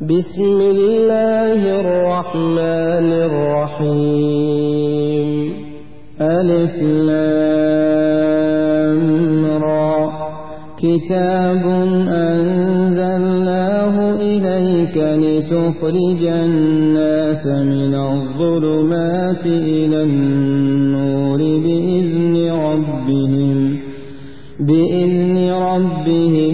بسم الله الرحمن الرحيم. ألف لامرى كتاب أنزلناه إليك لتخرج الناس من الظلمات إلى النور بإذن ربهم. بإذن ربهم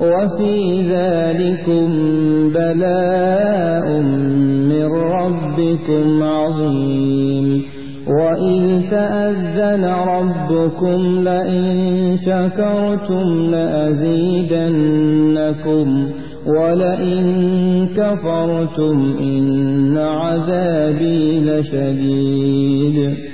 وفي ذلكم بلاء من ربكم عظيم. وإذ تأذن ربكم لئن شكرتم لأزيدنكم ولئن كفرتم إن عذابي لشديد.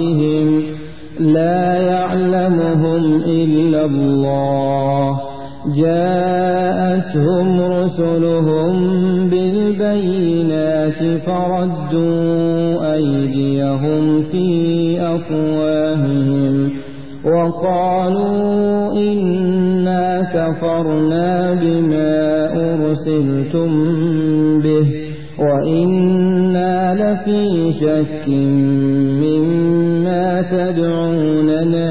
بعدهم لا يعلمهم إلا الله. جاءتهم رسلهم بالبينات فردوا أيديهم في أفواههم وقالوا إنا كفرنا بما أرسلتم به وإنا لفي شك تدعوننا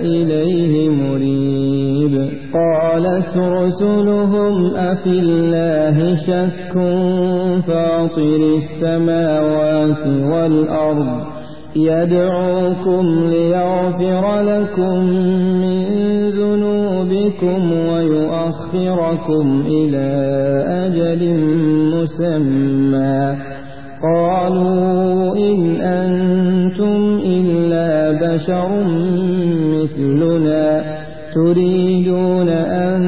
إليه مريب. قالت رسلهم أفي الله شك فاطر السماوات والأرض يدعوكم ليغفر لكم من ذنوبكم ويؤخركم إلى أجل مسمى. قالوا إن أنتم بشر مثلنا تريدون أن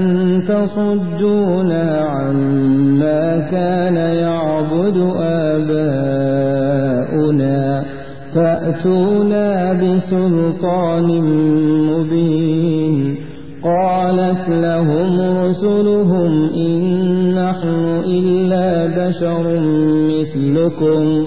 تصدونا عما كان يعبد آباؤنا فأتونا بسلطان مبين قالت لهم رسلهم إن نحن إلا بشر مثلكم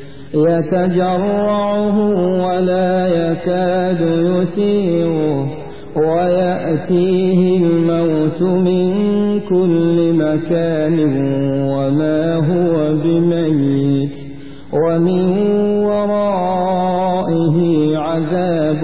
يتجرعه ولا يكاد يسيره ويأتيه الموت من كل مكان وما هو بميت ومن ورائه عذاب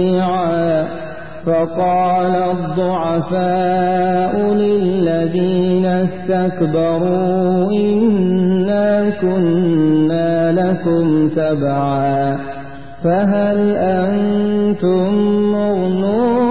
فقال الضعفاء للذين استكبروا إنا كنا لكم تبعا فهل أنتم مغنون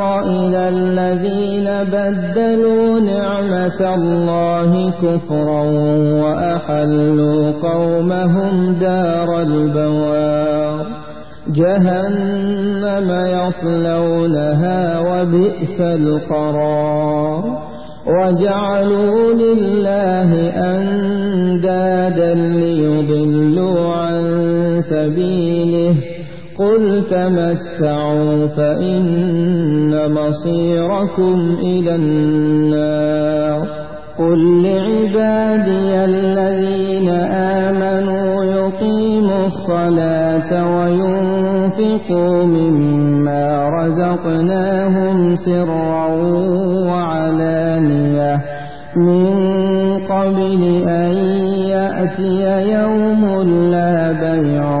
بدلوا نعمة الله كفرا وأحلوا قومهم دار البوار. جهنم يصلونها وبئس القرار. وجعلوا لله أندادا ليضلوا عن سبيله. قل تمتعوا فإن مصيركم إلى النار قل لعبادي الذين آمنوا يقيموا الصلاة وينفقوا مما رزقناهم سرا وعلانية من قبل أن يأتي يوم لا بيع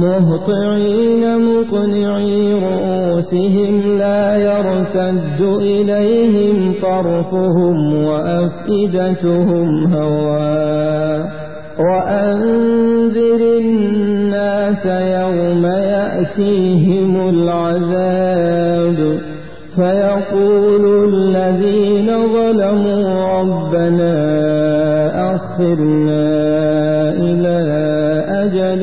مهطعين مقنعي رؤوسهم لا يرتد إليهم طرفهم وأفئدتهم هواء وأنذر الناس يوم يأتيهم العذاب. فيقول الذين ظلموا ربنا أخرنا إلى أجل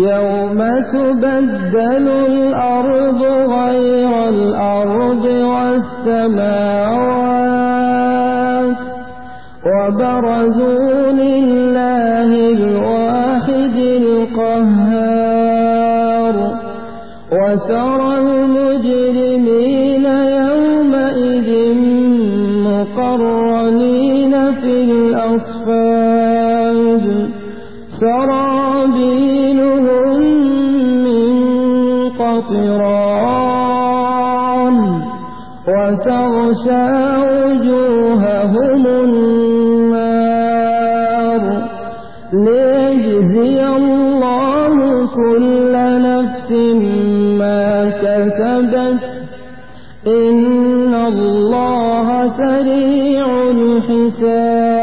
يوم تبدل الأرض غير الأرض والسماوات وبرزوا لله الواحد القهار وترى وتغشى وجوههم النار ليجزي الله كل نفس ما كسبت. إن الله سريع الحساب.